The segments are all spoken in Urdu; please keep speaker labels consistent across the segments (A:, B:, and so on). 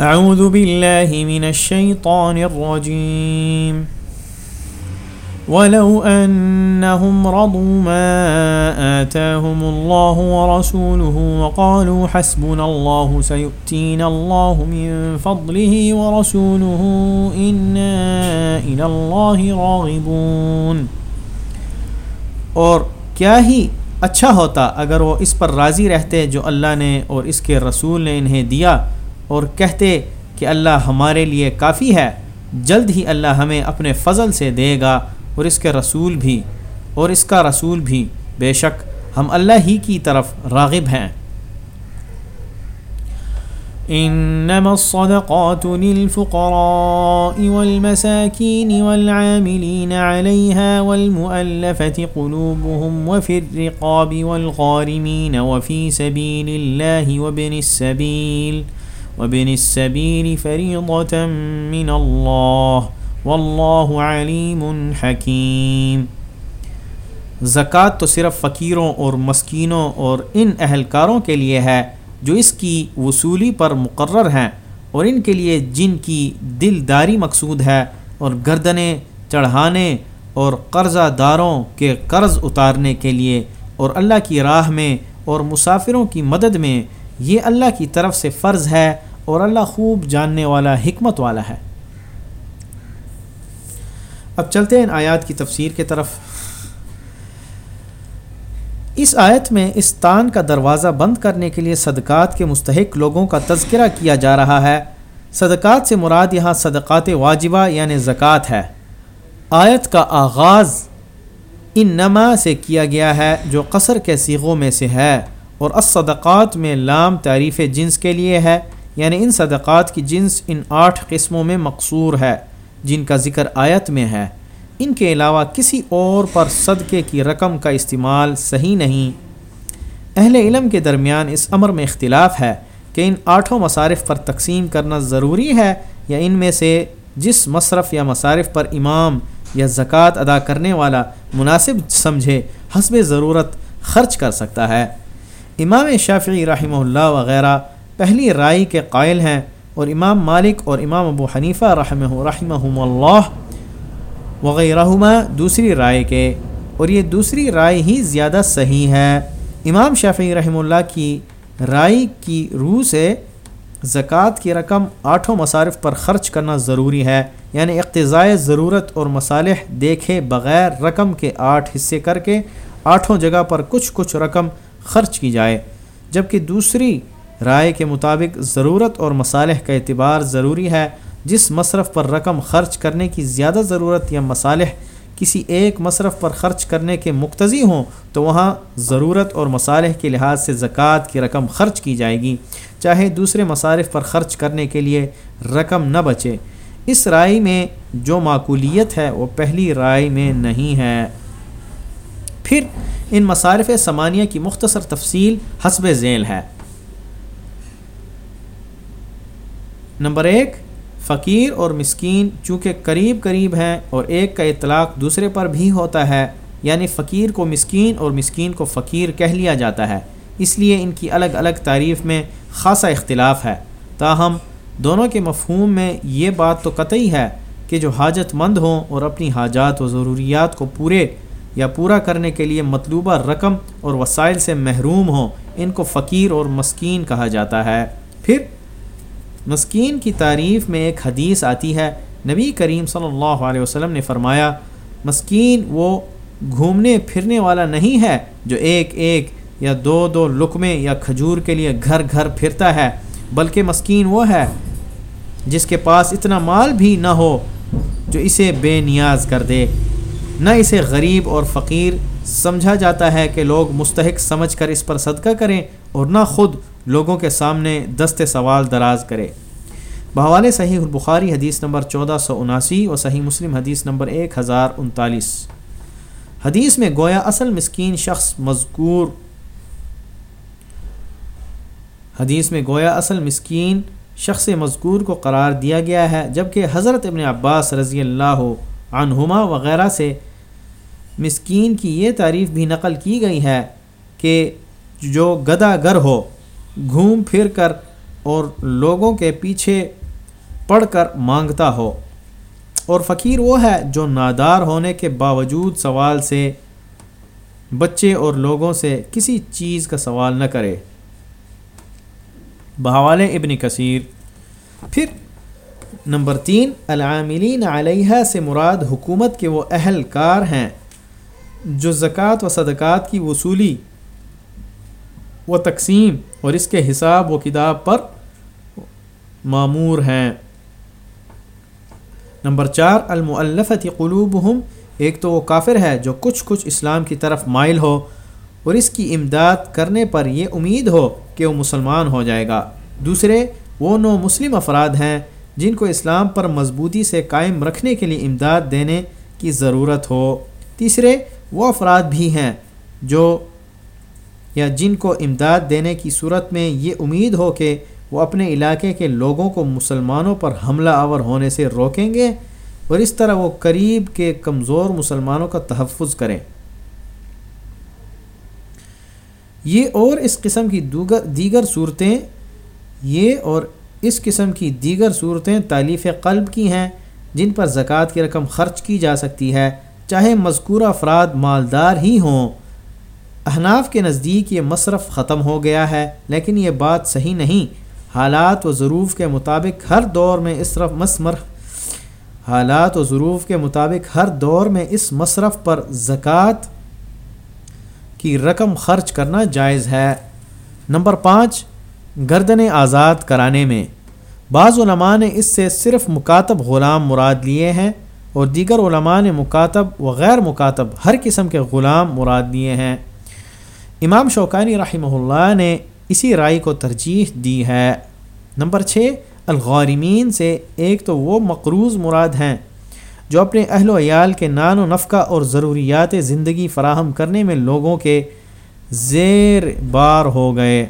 A: أعوذ بالله من الشيطان الرجيم. ولو أنهم رضوا ما آتاهم الله ورسوله وقالوا حسبنا الله سيؤتينا الله من فضله ورسوله إنا إلى الله راغبون. اور کیا ہی اچھا ہوتا اگر وہ اس پر راضی رہتے جو اللہ نے اور اس کے رسول نے انہیں دیا؟ اور کہتے کہ اللہ ہمارے لیے کافی ہے، جلد ہی اللہ ہمیں اپنے فضل سے دے گا اور اس کے رسول بھی۔ اور اس کا رسول بھی، بے شک ہم اللہ ہی کی طرف راغب ہیں۔
B: انما الصدقات للفقراء والمساكين والعاملين عليها والمؤلفة قلوبهم وفي الرقاب والغارمين وفي سبيل الله وابن السبيل وبن السبيل فريضة من الله والله عليم حكيم
A: زکوٰۃ تو صرف فقیروں اور مسکینوں اور ان اہلکاروں کے لیے ہے جو اس کی وصولی پر مقرر ہیں اور ان کے لیے جن کی دلداری مقصود ہے اور گردنیں، چڑھانے اور قرضہ داروں کے قرض اتارنے کے لیے اور اللہ کی راہ میں اور مسافروں کی مدد میں یہ اللہ کی طرف سے فرض ہے اور اللہ خوب جاننے والا، حکمت والا ہے۔ اب چلتے ہیں ان آیات کی تفسیر کے طرف۔ اس آیت میں اس تان کا دروازہ بند کرنے کے لیے صدقات کے مستحق لوگوں کا تذکرہ کیا جا رہا ہے۔ صدقات سے مراد یہاں صدقات واجبہ یعنی زکوٰۃ ہے۔ آیت کا آغاز ان نما سے کیا گیا ہے، جو قصر کے سیغوں میں سے ہے۔ اور الصدقات میں لام تعریف جنس کے لیے ہے۔ یعنی ان صدقات کی جنس ان آٹھ قسموں میں مقصور ہے، جن کا ذکر آیت میں ہے۔ ان کے علاوہ کسی اور پر صدقے کی رقم کا استعمال صحیح نہیں۔ اہل علم کے درمیان اس امر میں اختلاف ہے کہ ان آٹھوں مصارف پر تقسیم کرنا ضروری ہے یا ان میں سے جس مصرف یا مصارف پر امام یا زکوٰۃ ادا کرنے والا مناسب سمجھے، حسب ضرورت خرچ کر سکتا ہے۔ امام شافعی رحمہ اللہ وغیرہ پہلی رائے کے قائل ہیں اور امام مالک اور امام ابو حنیفہ رحمہ رحمہ اللہ وغیرہ دوسری رائے کے اور یہ دوسری رائے ہی زیادہ صحیح ہے۔ امام شافعی رحمہ اللہ کی رائے کی روح سے زکوٰۃ کی رقم آٹھوں مصارف پر خرچ کرنا ضروری ہے۔ یعنی اقتضائے ضرورت اور مصالح دیکھے بغیر رقم کے آٹھ حصے کر کے آٹھوں جگہ پر کچھ کچھ رقم خرچ کی جائے۔ جبکہ دوسری رائے کے مطابق ضرورت اور مصالح کا اعتبار ضروری ہے، جس مصرف پر رقم خرچ کرنے کی زیادہ ضرورت یا مصالح کسی ایک مصرف پر خرچ کرنے کے مقتضی ہوں، تو وہاں ضرورت اور مصالح کے لحاظ سے زکوٰۃ کی رقم خرچ کی جائے گی، چاہے دوسرے مصارف پر خرچ کرنے کے لیے رقم نہ بچے۔ اس رائے میں جو معقولیت ہے، وہ پہلی رائے میں نہیں ہے۔ پھر، ان مصارف ثمانیہ کی مختصر تفصیل حسب ذیل ہے۔ نمبر ایک، فقیر اور مسکین چونکہ قریب قریب ہیں اور ایک کا اطلاق دوسرے پر بھی ہوتا ہے یعنی فقیر کو مسکین اور مسکین کو فقیر کہہ لیا جاتا ہے۔ اس لیے ان کی الگ الگ تعریف میں خاصا اختلاف ہے۔ تاہم، دونوں کے مفہوم میں یہ بات تو قطعی ہے کہ جو حاجت مند ہوں اور اپنی حاجات و ضروریات کو پورے یا پورا کرنے کے لیے مطلوبہ رقم اور وسائل سے محروم ہوں، ان کو فقیر اور مسکین کہا جاتا ہے۔ پھر مسکین کی تعریف میں ایک حدیث آتی ہے۔ نبی کریم صلی اللہ علیہ وسلم نے فرمایا، مسکین وہ گھومنے پھرنے والا نہیں ہے جو ایک ایک یا دو دو لقمے یا کھجور کے لیے گھر گھر پھرتا ہے، بلکہ مسکین وہ ہے جس کے پاس اتنا مال بھی نہ ہو جو اسے بے نیاز کر دے۔ نہ اسے غریب اور فقیر سمجھا جاتا ہے کہ لوگ مستحق سمجھ کر اس پر صدقہ کریں اور نہ خود لوگوں کے سامنے دست سوال دراز کرے۔ بحوال صحیح البخاری حدیث نمبر چودہ سو اناسی اور صحیح مسلم حدیث نمبر ایک ہزار انتالیس۔ حدیث میں گویا اصل مسکین شخص مذکور۔ حدیث میں گویا اصل مسکین شخص مذکور کو قرار دیا گیا ہے، جبکہ حضرت ابن عباس رضی اللہ عنہما وغیرہ سے مسکین کی یہ تعریف بھی نقل کی گئی ہے کہ جو گدا گر ہو، گھوم پھر کر اور لوگوں کے پیچھے پڑھ کر مانگتا ہو۔ اور فقیر وہ ہے جو نادار ہونے کے باوجود سوال سے بچے اور لوگوں سے کسی چیز کا سوال نہ کرے۔ بحوال ابن کثیر۔ پھر نمبر تین، العاملین علیہ سے مراد حکومت کے وہ اہل کار ہیں جو زکوٰۃ و صدقات کی وصولی و تقسیم اور اس کے حساب و کتاب پر معمور ہیں۔ نمبر چار المعلفت قلوبہم ایک تو وہ کافر ہے جو کچھ کچھ اسلام کی طرف مائل ہو اور اس کی امداد کرنے پر یہ امید ہو کہ وہ مسلمان ہو جائے گا۔ دوسرے، وہ نو مسلم افراد ہیں جن کو اسلام پر مضبوطی سے قائم رکھنے کے لیے امداد دینے کی ضرورت ہو۔ تیسرے، وہ افراد بھی ہیں جو یا جن کو امداد دینے کی صورت میں یہ امید ہو کہ وہ اپنے علاقے کے لوگوں کو مسلمانوں پر حملہ آور ہونے سے روکیں گے اور اس طرح وہ قریب کے کمزور مسلمانوں کا تحفظ کریں۔ یہ اور اس قسم کی دوگر دیگر صورتیں، یہ اور اس قسم کی دیگر صورتیں تعلیف قلب کی ہیں جن پر زکوٰۃ کی رقم خرچ کی جا سکتی ہے، چاہے مذکورہ افراد مالدار ہی ہوں۔ احناف کے نزدیک یہ مصرف ختم ہو گیا ہے، لیکن یہ بات صحیح نہیں۔ حالات و ضروف کے مطابق ہر دور میں اس طرف مسمر حالات و ضروف کے مطابق ہر دور میں اس مصرف پر زکوٰۃ کی رقم خرچ کرنا جائز ہے۔ نمبر پانچ، گردن آزاد کرانے میں۔ بعض علماء نے اس سے صرف مکاتب غلام مراد لیے ہیں اور دیگر علماء نے مکاتب و غیر مکاتب ہر قسم کے غلام مراد لیے ہیں۔ امام شوکانی رحمہ اللہ نے اسی رائے کو ترجیح دی ہے۔ نمبر چھ، الغارمین سے ایک تو وہ مقروض مراد ہیں جو اپنے اہل و عیال کے نان و نفقہ اور ضروریات زندگی فراہم کرنے میں لوگوں کے زیر بار ہو گئے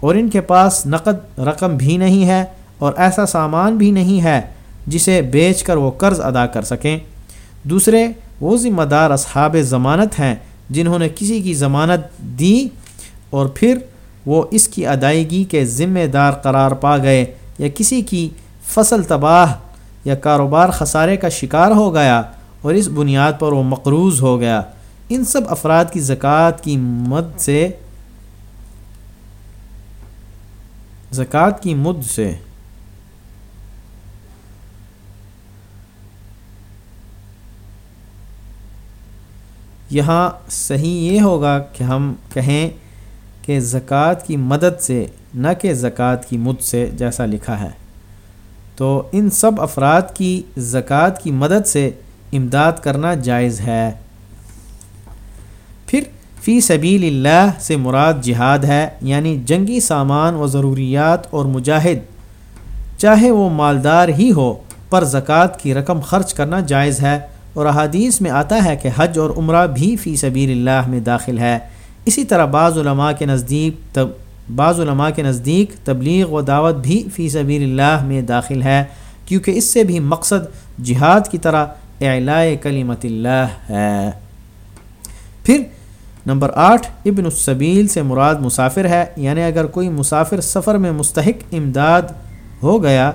A: اور ان کے پاس نقد رقم بھی نہیں ہے اور ایسا سامان بھی نہیں ہے جسے بیچ کر وہ قرض ادا کر سکیں۔ دوسرے، وہ ذمہ دار اصحاب ضمانت ہیں جنہوں نے کسی کی ضمانت دی اور پھر وہ اس کی ادائیگی کے ذمہ دار قرار پا گئے یا کسی کی فصل تباہ یا کاروبار خسارے کا شکار ہو گیا اور اس بنیاد پر وہ مقروض ہو گیا۔ ان سب افراد کی زکوٰۃ کی مد سے، زکوٰۃ کی مد سے۔ یہاں صحیح یہ ہوگا کہ ہم کہیں کہ زکوٰۃ کی مدد سے، نہ کہ زکوٰۃ کی مد سے جیسا لکھا ہے۔ تو ان سب افراد کی زکوٰۃ کی مدد سے امداد کرنا جائز ہے۔ پھر فی سبیل اللہ سے مراد جہاد ہے یعنی جنگی سامان و ضروریات اور مجاہد، چاہے وہ مالدار ہی ہو، پر زکوٰۃ کی رقم خرچ کرنا جائز ہے۔ اور احادیث میں آتا ہے کہ حج اور عمرہ بھی فی سبیل اللہ میں داخل ہے۔ اسی طرح بعض علماء کے نزدیک تب بعض علماء کے نزدیک تبلیغ و دعوت بھی فی سبیل اللہ میں داخل ہے، کیونکہ اس سے بھی مقصد جہاد کی طرح اعلاء کلیمت اللہ ہے۔ پھر نمبر آٹھ، ابن السبیل سے مراد مسافر ہے یعنی اگر کوئی مسافر سفر میں مستحق امداد ہو گیا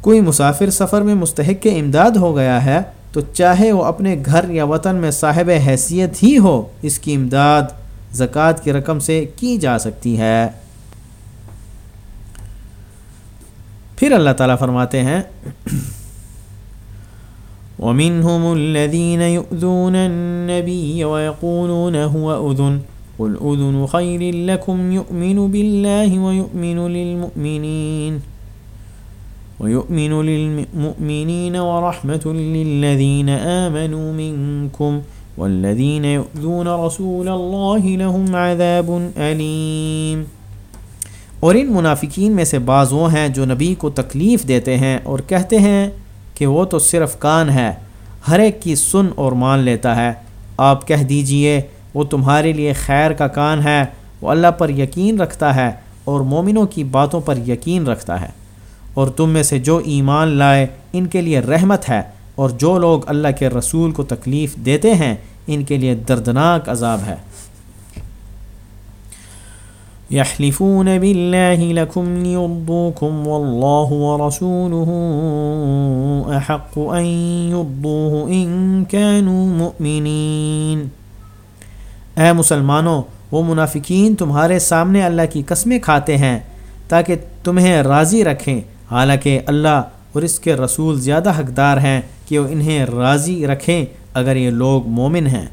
A: کوئی مسافر سفر میں مستحق امداد ہو گیا ہے تو چاہے وہ اپنے گھر یا وطن میں صاحب حیثیت ہی ہو، اس کی امداد زکوٰۃ کی رقم سے کی جا سکتی ہے۔ پھر اللہ تعالیٰ فرماتے ہیں، ومنهم الذين يؤذون النبي ويقولون هو أذن، قل أذن خير لكم يؤمن بالله ويؤمن للمؤمنين۔
B: ويؤمن للمؤمنين ورحمة للذين آمنوا منكم والذين يؤذون رسول الله لهم عذاب أليم۔
A: اور ان منافقین میں سے بعض وہ ہیں جو نبی کو تکلیف دیتے ہیں اور کہتے ہیں کہ وہ تو صرف کان ہے، ہر ایک کی سن اور مان لیتا ہے۔ آپ کہہ دیجیے، وہ تمہارے لیے خیر کا کان ہے، وہ اللہ پر یقین رکھتا ہے اور مومنوں کی باتوں پر یقین رکھتا ہے۔ اور تم میں سے جو ایمان لائے، ان کے لیے رحمت ہے۔ اور جو لوگ اللہ کے رسول کو تکلیف دیتے ہیں، ان کے لیے دردناک عذاب ہے۔
B: يحلفون بالله لكم ليرضوكم والله ورسوله أحق أن يرضوه إن كانوا مؤمنين
A: اے مسلمانوں، وہ منافقین تمہارے سامنے اللہ کی قسمیں کھاتے ہیں تاکہ تمہیں راضی رکھیں۔ حالانکہ اللہ اور اس کے رسول زیادہ حقدار ہیں کہ وہ انہیں راضی رکھیں اگر یہ لوگ مومن ہیں۔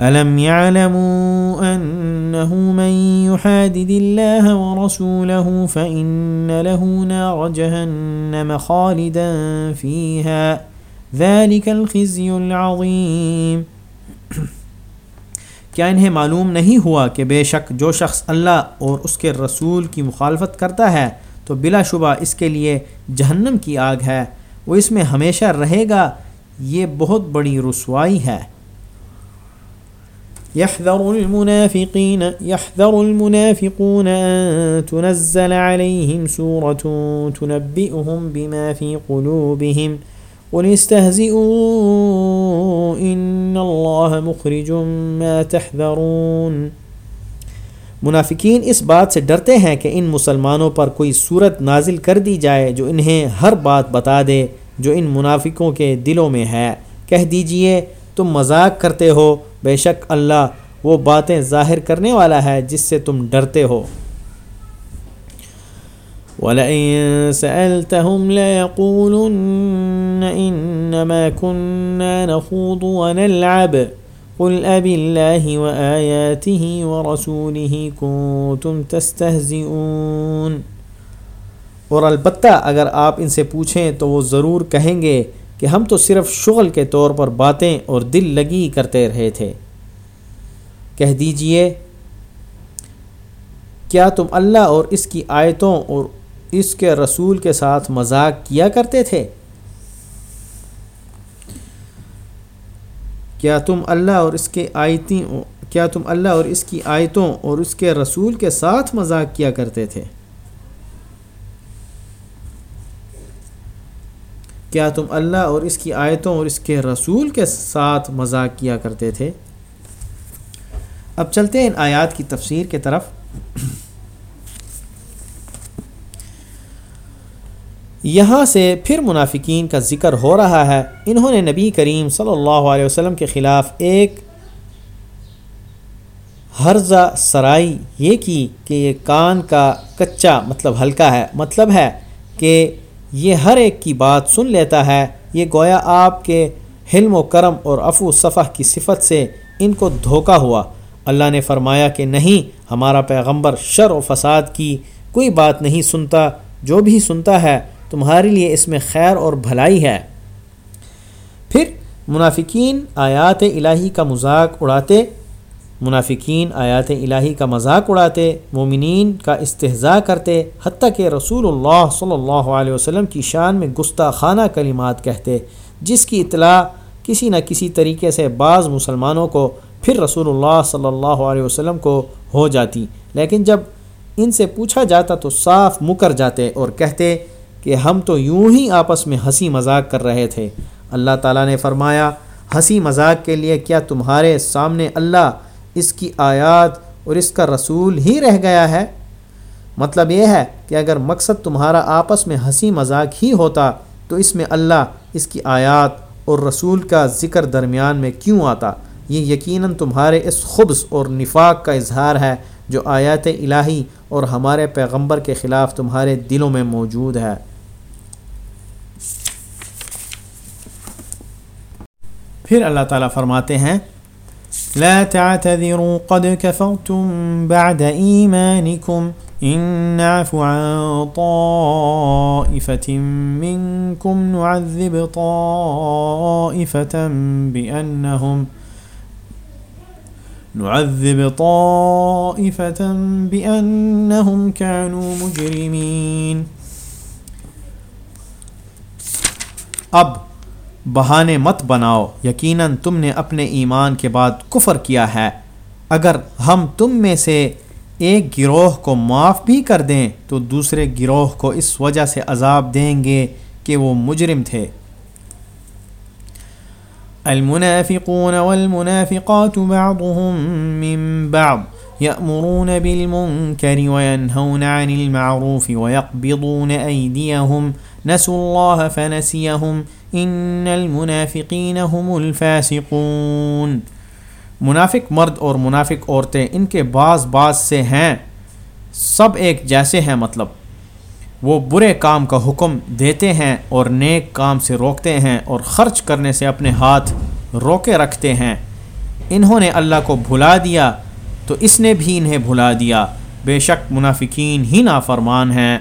B: ألم يعلموا أنه من يحادد الله ورسوله فإن له نار جهنم خالدا فيها ذلك الخزي العظيم
A: کیا انہیں معلوم نہیں ہوا کہ بے شک جو شخص اللہ اور اس کے رسول کی مخالفت کرتا ہے تو بلا شبہ اس کے لیے جہنم کی آگ ہے، وہ اس میں ہمیشہ رہے گا، یہ بہت بڑی رسوائی ہے۔
B: يحذر المنافقين يحذر المنافقون أن تنزل عليهم سورة تنبئهم بما في قلوبهم، قل استهزئوا، إن الله مخرج ما تحذرون۔
A: منافقین اس بات سے ڈرتے ہیں کہ ان مسلمانوں پر کوئی صورت نازل کر دی جائے جو انہیں ہر بات بتا دے، جو ان منافقوں کے دلوں میں ہے۔ کہہ دیجیے، تم مذاق کرتے ہو، بے شک اللہ وہ باتیں ظاہر کرنے والا ہے جس سے تم ڈرتے ہو۔
B: وَلَئِن سَأَلْتَهُمْ لَيَقُولُنَّ إِنَّمَا كُنَّا نَخُوضُ وَنَلْعَبُ قُلْ أَبِ اللَّهِ وَآيَاتِهِ وَرَسُولِهِ كُنتُمْ تَسْتَهْزِئُونَ۔
A: اور البتہ اگر آپ ان سے پوچھیں تو وہ ضرور کہیں گے کہ ہم تو صرف شغل کے طور پر باتیں اور دل لگی کرتے رہے تھے۔ کہہ دیجیے، کیا تم اللہ اور اس کی آیتوں اور اس کے رسول کے ساتھ مذاق کیا کرتے تھے؟ کیا تم اللہ اور اس کے آیتیں کیا تم اللہ اور اس کی آیتوں اور اس کے رسول کے ساتھ مذاق کیا کرتے تھے؟ کیا تم اللہ اور اس کی آیتوں اور اس کے رسول کے ساتھ مذاق کیا کرتے تھے؟ اب چلتے ہیں ان آیات کی تفسیر کے طرف۔ یہاں سے پھر منافقین کا ذکر ہو رہا ہے۔ انہوں نے نبی کریم صلی اللہ علیہ وسلم کے خلاف ایک حرضہ سرائی یہ کی کہ یہ کان کا کچا مطلب ہلکا ہے۔ مطلب ہے کہ یہ ہر ایک کی بات سن لیتا ہے۔ یہ گویا آپ کے حلم و کرم اور افو صفح کی صفت سے ان کو دھوکہ ہوا۔ اللہ نے فرمایا کہ نہیں، ہمارا پیغمبر شر و فساد کی کوئی بات نہیں سنتا۔ جو بھی سنتا ہے تمہارے لیے اس میں خیر اور بھلائی ہے۔ پھر منافقین آیات الہی کا مذاق اڑاتے، منافقین آیات الہی کا مذاق اڑاتے، مومنین کا استحضاء کرتے، حتیٰ کہ رسول اللہ صلی اللہ علیہ وسلم کی شان میں گستاخانہ کلمات کہتے، جس کی اطلاع کسی نہ کسی طریقے سے بعض مسلمانوں کو پھر رسول اللہ صلی اللہ علیہ وسلم کو ہو جاتی۔ لیکن جب ان سے پوچھا جاتا تو صاف مکر جاتے اور کہتے کہ ہم تو یوں ہی آپس میں ہنسی مذاق کر رہے تھے۔ اللہ تعالیٰ نے فرمایا، ہنسی مذاق کے لیے کیا تمہارے سامنے اللہ اس کی آیات اور اس کا رسول ہی رہ گیا ہے؟ مطلب یہ ہے کہ اگر مقصد تمہارا آپس میں ہنسی مذاق ہی ہوتا، تو اس میں اللہ اس کی آیات اور رسول کا ذکر درمیان میں کیوں آتا؟ یہ یقیناً تمہارے اس خبص اور نفاق کا اظہار ہے جو آیات الہی اور ہمارے پیغمبر کے خلاف تمہارے دلوں میں موجود ہے۔ پھر اللہ تعالیٰ فرماتے ہیں،
B: لا تعتذروا قد كفرتم بعد إيمانكم، إن نعفو عن طائفة منكم نعذب طائفة بأنهم، نعذب طائفة بأنهم كانوا مجرمين۔
A: اب بہانے مت بناؤ۔ یقیناً تم نے اپنے ایمان کے بعد کفر کیا ہے۔ اگر ہم تم میں سے ایک گروہ کو معاف بھی کر دیں، تو دوسرے گروہ کو اس وجہ سے عذاب دیں گے کہ وہ مجرم تھے۔
B: المنافقون والمنافقات بعضهم من بعض۔ يأمرون بالمنكر وينهون عن المعروف ويقبضون أيديهم. نسوا الله فنسيهم. إن المنافقين هم الفاسقون.
A: منافق مرد اور منافق عورتیں ان کے بعض بعض سے ہیں. سب ایک جیسے ہیں مطلب. وہ برے کام کا حکم دیتے ہیں اور نیک کام سے روکتے ہیں اور خرچ کرنے سے اپنے ہاتھ روکے رکھتے ہیں. انہوں نے اللہ کو بھلا دیا تو اس نے بھی انہیں بھلا دیا۔ بے شک منافقین ہی نافرمان ہیں۔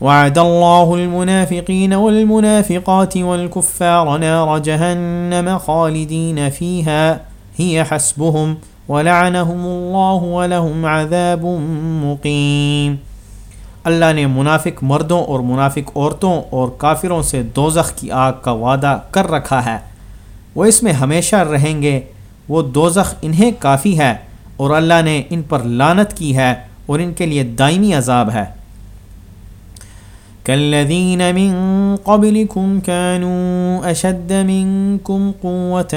B: وعد الله المنافقين والمنافقات والكفار نار جهنم خالدين فيها هي حسبهم ولعنهم الله ولهم عذاب مقيم
A: اللہ نے منافق مردوں اور منافق عورتوں اور کافروں سے دوزخ کی آگ کا وعدہ کر رکھا ہے۔ وہ اس میں ہمیشہ رہیں گے۔ وہ دوزخ انہیں کافی ہے۔ اور اللہ نے ان پر لانت کی ہے اور ان کے لیے دائمی عذاب ہے۔
B: كالذين من قبلكم كانوا أشد منكم قوة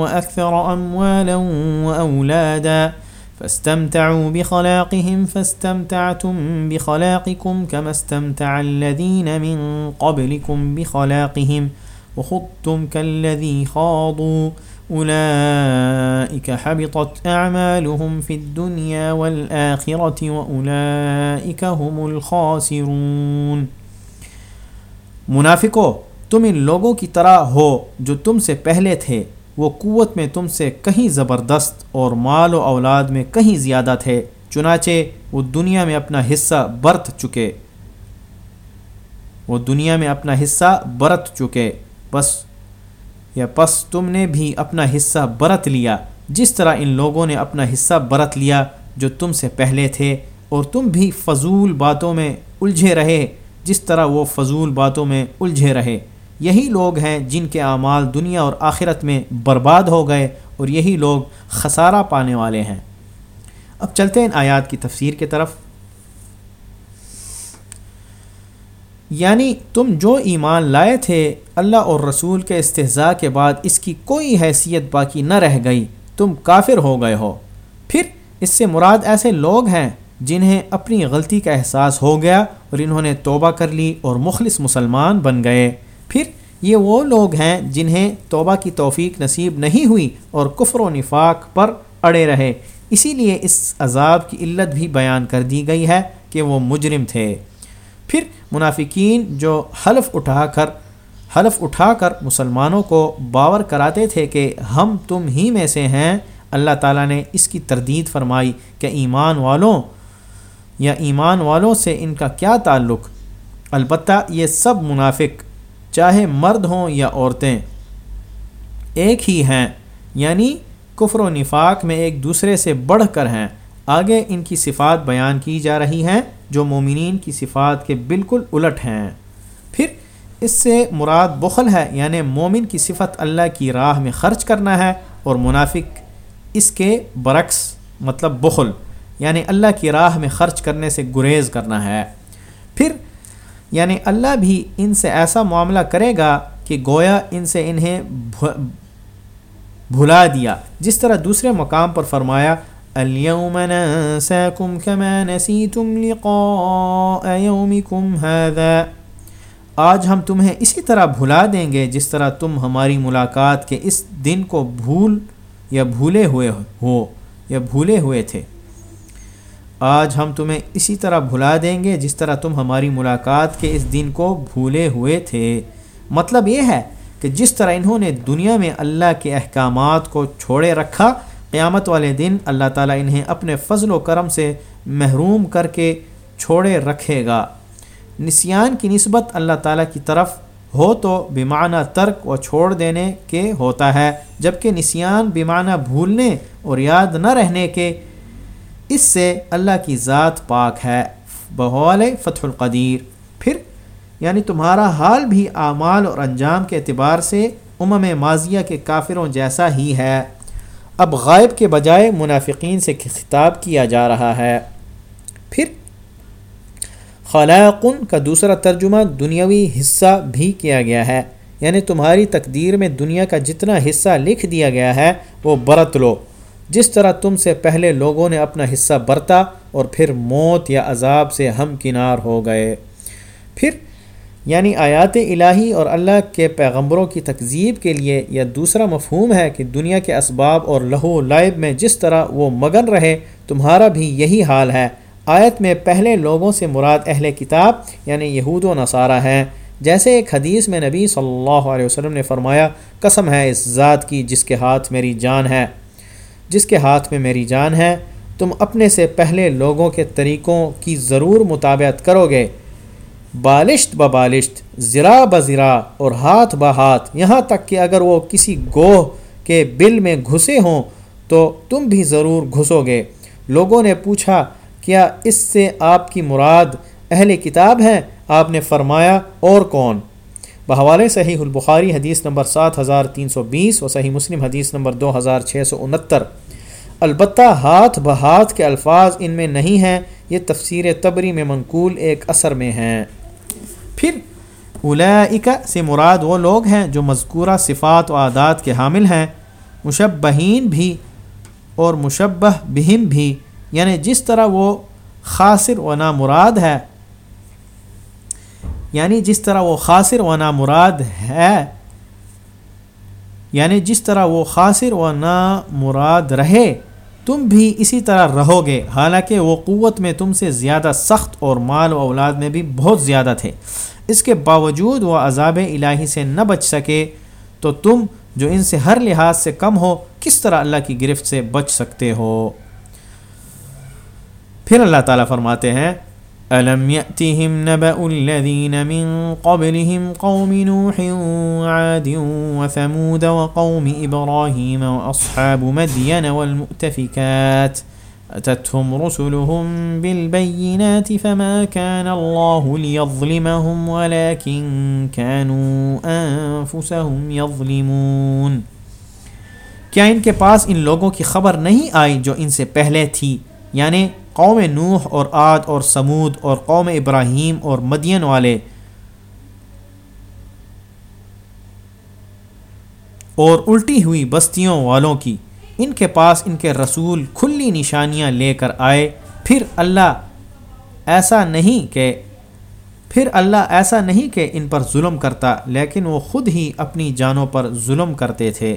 B: وأكثر أموالا وأولادا فاستمتعوا بخلاقهم فاستمتعتم بخلاقكم كما استمتع الذين من قبلكم بخلاقهم وخضتم كالذي خاضوا أولئك حبطت أعمالهم في الدنيا والآخرة وأولئك هم الخاسرون.
A: منافقو، تم ان لوگوں کی طرح ہو جو تم سے پہلے تھے، وہ قوت میں تم سے کہیں زبردست اور مال و اولاد میں کہیں زیادہ تھے، چنانچہ وہ دنیا میں اپنا حصہ برت چکے۔ وہ دنیا میں اپنا حصہ برت چکے۔ بس یا پس تم نے بھی اپنا حصہ برت لیا۔ جس طرح ان لوگوں نے اپنا حصہ برت لیا جو تم سے پہلے تھے، اور تم بھی فضول باتوں میں الجھے رہے، جس طرح وہ فضول باتوں میں الجھے رہے۔ یہی لوگ ہیں جن کے اعمال دنیا اور آخرت میں برباد ہو گئے، اور یہی لوگ خسارہ پانے والے ہیں۔ اب چلتے ہیں آیات کی تفسیر کی طرف۔ یعنی تم جو ایمان لائے تھے، اللہ اور رسول کے استحضاء کے بعد اس کی کوئی حیثیت باقی نہ رہ گئی۔ تم کافر ہو گئے ہو۔ پھر اس سے مراد ایسے لوگ ہیں جنہیں اپنی غلطی کا احساس ہو گیا اور انہوں نے توبہ کر لی اور مخلص مسلمان بن گئے۔ پھر یہ وہ لوگ ہیں جنہیں توبہ کی توفیق نصیب نہیں ہوئی اور کفر و نفاق پر اڑے رہے۔ اسی لیے اس عذاب کی علت بھی بیان کر دی گئی ہے کہ وہ مجرم تھے۔ پھر منافقین جو حلف اٹھا کر حلف اٹھا کر مسلمانوں کو باور کراتے تھے کہ ہم تم ہی میں سے ہیں، اللہ تعالیٰ نے اس کی تردید فرمائی کہ ایمان والوں یا ایمان والوں سے ان کا کیا تعلق؟ البتہ یہ سب منافق، چاہے مرد ہوں یا عورتیں، ایک ہی ہیں یعنی کفر و نفاق میں ایک دوسرے سے بڑھ کر ہیں۔ آگے ان کی صفات بیان کی جا رہی ہیں۔ جو مومنین کی صفات کے بالکل الٹ ہیں۔ پھر اس سے مراد بخل ہے یعنی مومن کی صفت اللہ کی راہ میں خرچ کرنا ہے اور منافق اس کے برعکس مطلب بخل یعنی اللہ کی راہ میں خرچ کرنے سے گریز کرنا ہے۔ پھر یعنی اللہ بھی ان سے ایسا معاملہ کرے گا کہ گویا ان سے انہیں بھلا دیا۔ جس طرح دوسرے مقام پر فرمایا اليوم ننساكم كما نسيتم لقاء يومكم هذا۔ آج ہم تمہیں اسی طرح بھلا دیں گے جس طرح تم ہماری ملاقات کے اس دن کو بھول یا بھولے ہوئے ہو یا بھولے ہوئے تھے۔ آج ہم تمہیں اسی طرح بھلا دیں گے جس طرح تم ہماری ملاقات کے اس دن کو بھولے ہوئے تھے۔ مطلب یہ ہے کہ جس طرح انہوں نے دنیا میں اللہ کے احکامات کو چھوڑے رکھا قیامت والے دن اللہ تعالیٰ انہیں اپنے فضل و کرم سے محروم کر کے چھوڑے رکھے گا۔ نسیان کی نسبت اللہ تعالیٰ کی طرف ہو تو بیمانہ ترک و چھوڑ دینے کے ہوتا ہے، جبکہ نسیان بیمانہ بھولنے اور یاد نہ رہنے کے اس سے اللہ کی ذات پاک ہے۔ بحول فتح القدیر۔ پھر یعنی تمہارا حال بھی اعمال اور انجام کے اعتبار سے امم ماضیہ کے کافروں جیسا ہی ہے۔ اب غائب کے بجائے منافقین سے خطاب کیا جا رہا ہے۔ پھر خلاقن کا دوسرا ترجمہ دنیاوی حصہ بھی کیا گیا ہے۔ یعنی تمہاری تقدیر میں دنیا کا جتنا حصہ لکھ دیا گیا ہے، وہ برت لو۔ جس طرح تم سے پہلے لوگوں نے اپنا حصہ برتا اور پھر موت یا عذاب سے ہم کنار ہو گئے۔ پھر یعنی آیات الہی اور اللہ کے پیغمبروں کی تکذیب کے لیے یہ دوسرا مفہوم ہے کہ دنیا کے اسباب اور لہو لائب میں جس طرح وہ مگن رہے، تمہارا بھی یہی حال ہے۔ آیت میں پہلے لوگوں سے مراد اہل کتاب یعنی یہود و نصارہ ہیں۔ جیسے ایک حدیث میں نبی صلی اللہ علیہ وسلم نے فرمایا، قسم ہے اس ذات کی جس کے ہاتھ میری جان ہے۔ جس کے ہاتھ میں میری جان ہے، تم اپنے سے پہلے لوگوں کے طریقوں کی ضرور مطابعت کرو گے۔ بالشت ب بالشت، زرا اور ہاتھ بہ ہاتھ۔ یہاں تک کہ اگر وہ کسی گوہ کے بل میں گھسے ہوں تو تم بھی ضرور گھسو گے۔ لوگوں نے پوچھا، کیا اس سے آپ کی مراد اہل کتاب ہیں؟ آپ نے فرمایا، اور کون؟ بحوالے صحیح البخاری حدیث نمبر سات ہزار تین سو بیس و صحیح مسلم حدیث نمبر دو ہزار چھ سو انہتر۔ البتہ ہاتھ بہاتھ کے الفاظ ان میں نہیں ہیں، یہ تفسیر تبری میں منقول ایک اثر میں ہیں۔ پھر اولئک سے مراد وہ لوگ ہیں جو مذکورہ صفات و عادات کے حامل ہیں، مشبہین بھی اور مشبہ بہم بھی یعنی جس طرح وہ خاصر و نامراد ہے یعنی جس طرح وہ خاصر و نامراد ہے یعنی جس طرح وہ خاصر و نامراد رہے۔ تم بھی اسی طرح رہو گے۔ حالانکہ وہ قوت میں تم سے زیادہ سخت اور مال و اولاد میں بھی بہت زیادہ تھے۔ اس کے باوجود وہ عذاب الہی سے نہ بچ سکے۔ تو تم جو ان سے ہر لحاظ سے کم ہو، کس طرح اللہ کی گرفت سے بچ سکتے ہو؟ پھر اللہ تعالیٰ فرماتے ہیں ألم يأتهم نبأ الذين من قبلهم قوم نوح وعاد وثمود وقوم إبراهيم وأصحاب مدين والمؤتفكات أتتهم رسلهم بالبينات فما كان الله ليظلمهم ولكن كانوا أنفسهم يظلمون۔ کیا ان کے پاس ان لوگوں کی خبر نہیں آئی جو ان سے پہلے تھی؟ یعنی قوم نوح اور عاد اور سمود اور قوم ابراہیم اور مدین والے اور الٹی ہوئی بستیوں والوں کی۔ ان کے پاس ان کے رسول کھلی نشانیاں لے کر آئے۔ پھر اللہ ایسا نہیں کہ پھر اللہ ایسا نہیں کہ ان پر ظلم کرتا، لیکن وہ خود ہی اپنی جانوں پر ظلم کرتے تھے۔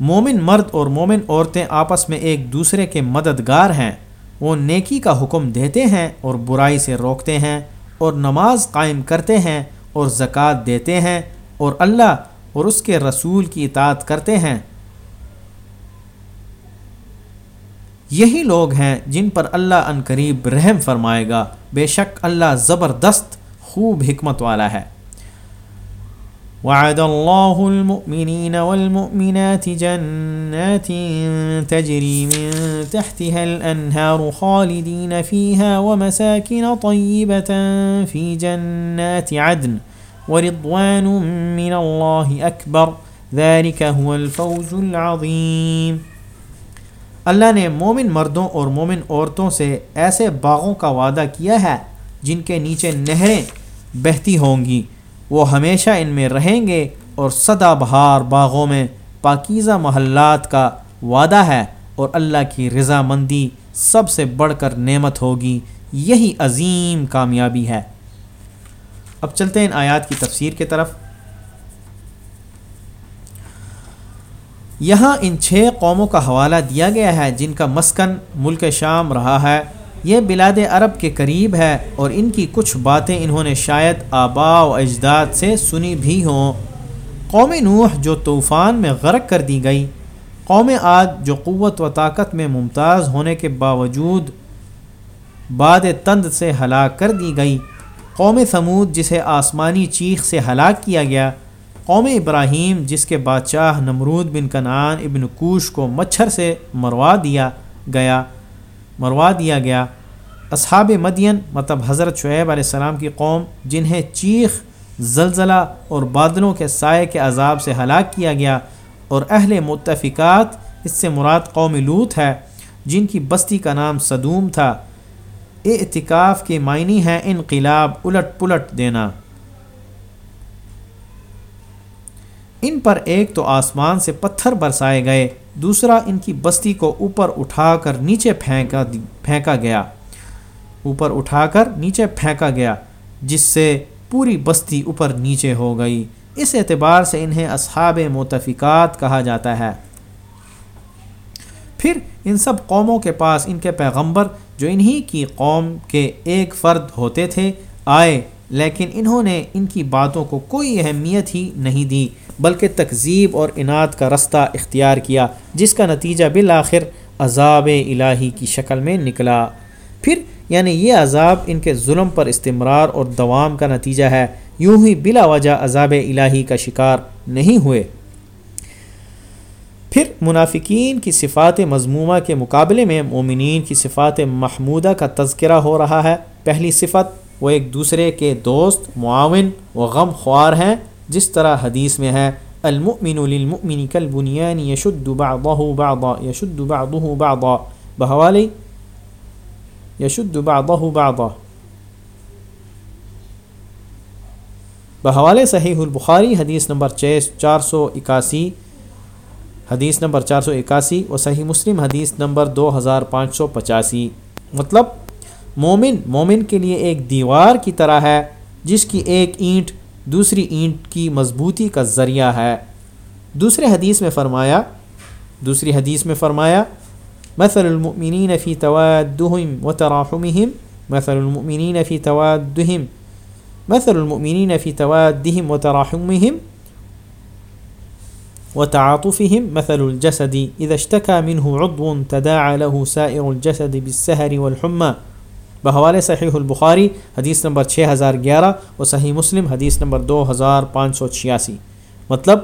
A: مومن مرد اور مومن عورتیں آپس میں ایک دوسرے کے مددگار ہیں۔ وہ نیکی کا حکم دیتے ہیں اور برائی سے روکتے ہیں اور نماز قائم کرتے ہیں اور زکوٰۃ دیتے ہیں اور اللہ اور اس کے رسول کی اطاعت کرتے ہیں۔ یہی لوگ ہیں جن پر اللہ ان قریب رحم فرمائے گا۔ بے شک اللہ زبردست، خوب حکمت والا ہے۔
B: وعد الله المؤمنين والمؤمنات جنات تجري من تحتها الأنهار خالدين فيها ومساكن طيبة في جنات عدن ورضوان من الله أكبر. ذلك هو الفوز العظيم.
A: اللہ نے مومن مردوں اور مومن عورتوں سے ایسے باغوں کا وعدہ کیا ہے جن کے نیچے نہریں بہتی ہوں گی۔ وہ ہمیشہ ان میں رہیں گے اور سدا بہار باغوں میں پاکیزہ محلات کا وعدہ ہے اور اللہ کی رضا مندی سب سے بڑھ کر نعمت ہوگی، یہی عظیم کامیابی ہے۔ اب چلتے ہیں ان آیات کی تفسیر کی طرف۔ یہاں ان چھ قوموں کا حوالہ دیا گیا ہے، جن کا مسکن ملک شام رہا ہے۔ یہ بلاد عرب کے قریب ہے اور ان کی کچھ باتیں انہوں نے شاید آبا و اجداد سے سنی بھی ہوں۔ قوم نوح جو طوفان میں غرق کر دی گئی، قوم عاد جو قوت و طاقت میں ممتاز ہونے کے باوجود باد تند سے ہلاک کر دی گئی۔ قوم ثمود جسے آسمانی چیخ سے ہلاک کیا گیا۔ قوم ابراہیم جس کے بادشاہ نمرود بن کنان ابن کوش کو مچھر سے مروا دیا گیا۔ مروا دیا گیا۔ اصحاب مدین مطلب حضرت شعیب علیہ السلام کی قوم، جنہیں چیخ، زلزلہ اور بادلوں کے سائے کے عذاب سے ہلاک کیا گیا۔ اور اہل متفقات، اس سے مراد قوم لوت ہے، جن کی بستی کا نام صدوم تھا۔ اعتکاف کے معنی ہے انقلاب، الٹ پلٹ دینا۔ ان پر ایک تو آسمان سے پتھر برسائے گئے، دوسرا ان کی بستی کو اوپر اٹھا کر نیچے پھینکا پھینکا گیا۔ اوپر اٹھا کر نیچے پھینکا گیا، جس سے پوری بستی اوپر نیچے ہو گئی۔ اس اعتبار سے انہیں اصحاب متفقات کہا جاتا ہے۔ پھر ان سب قوموں کے پاس ان کے پیغمبر جو انہی کی قوم کے ایک فرد ہوتے تھے، آئے، لیکن انہوں نے ان کی باتوں کو کوئی اہمیت ہی نہیں دی۔ بلکہ تکذیب اور انعت کا رستہ اختیار کیا، جس کا نتیجہ بالآخر عذاب الہی کی شکل میں نکلا۔ پھر یعنی یہ عذاب ان کے ظلم پر استمرار اور دوام کا نتیجہ ہے۔ یوں ہی بلا وجہ عذاب الہی کا شکار نہیں ہوئے۔ پھر، منافقین کی صفات مضمومہ کے مقابلے میں مومنین کی صفات محمودہ کا تذکرہ ہو رہا ہے۔ پہلی صفت، وہ ایک دوسرے کے دوست، معاون و غم خوار ہیں۔ جس طرح حدیث میں ہے، المؤمن للمؤمن كالبنيان يشد بعضه بعضا، يشد بعضه بعضا۔ بحوالي يشد بعضه بعضا۔ بحوالے صحیح البخاری، حدیث نمبر چار سو اکاسی۔ حدیث نمبر چار سو اکاسی و صحیح مسلم، حدیث نمبر دو ہزار پانچ سو پچاسی۔ مطلب مومن مومن کے لیے ایک دیوار کی طرح ہے، جس کی ایک اینٹ دوسری اینٹ کی مضبوطی کا ذریعہ ہے۔ دوسرے حدیث میں فرمایا، دوسری حدیث میں فرمایا، مثل المؤمنین فی توادہم و تراحمہم، مثل المؤمنین فی توادہم، مثل المؤمنین فی توادہم و تراحمہم وتعاطفهم مثل الجسد اذا اشتكى منه عضو تداعى له سائر الجسد بالسهر والحمى۔ بحوالے صحیح البخاری، حدیث نمبر 6011 اور صحیح مسلم، حدیث نمبر 2586 مطلب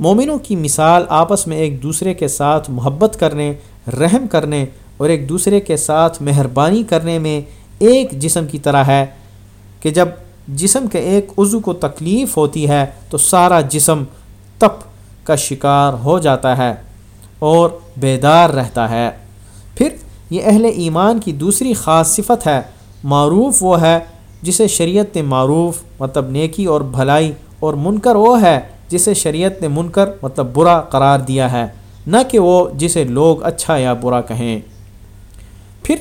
A: مومنوں کی مثال آپس میں ایک دوسرے کے ساتھ محبت کرنے، رحم کرنے اور ایک دوسرے کے ساتھ مہربانی کرنے میں ایک جسم کی طرح ہے کہ جب جسم کے ایک عضو کو تکلیف ہوتی ہے تو سارا جسم تپ کا شکار ہو جاتا ہے اور بیدار رہتا ہے۔ پھر یہ اہل ایمان کی دوسری خاص صفت ہے۔ معروف وہ ہے جسے شریعت نے معروف مطلب نیکی اور بھلائی اور منکر وہ ہے جسے شریعت نے منکر مطلب برا قرار دیا ہے۔ نہ کہ وہ جسے لوگ اچھا یا برا کہیں۔ پھر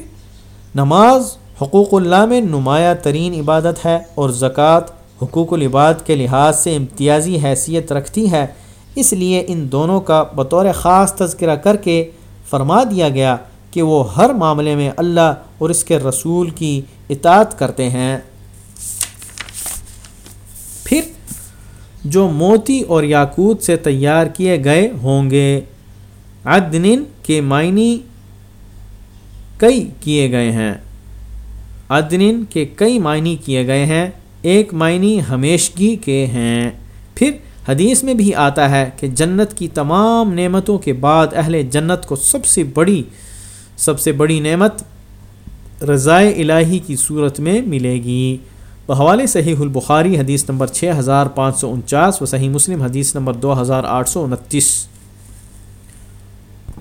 A: نماز حقوق اللہ میں نمایاں ترین عبادت ہے اور زکوٰۃ حقوق العباد کے لحاظ سے امتیازی حیثیت رکھتی ہے۔ اس لیے ان دونوں کا بطور خاص تذکرہ کر کے فرما دیا گیا کہ وہ ہر معاملے میں اللہ اور اس کے رسول کی اطاعت کرتے ہیں۔ پھر جو موتی اور یاقوت سے تیار کیے گئے ہوں گے، عدن کے معنی کئی کیے گئے ہیں۔ عدن کے کئی معنی کیے گئے ہیں، ایک معنی ہمیشگی کے ہیں۔ پھر حدیث میں بھی آتا ہے کہ جنت کی تمام نعمتوں کے بعد اہل جنت کو سب سے بڑی سب سے بڑی نعمت رضائے الہی کی صورت میں ملے گی۔ بحوالے صحیح البخاری حدیث نمبر 6549 و صحیح مسلم حدیث نمبر 2829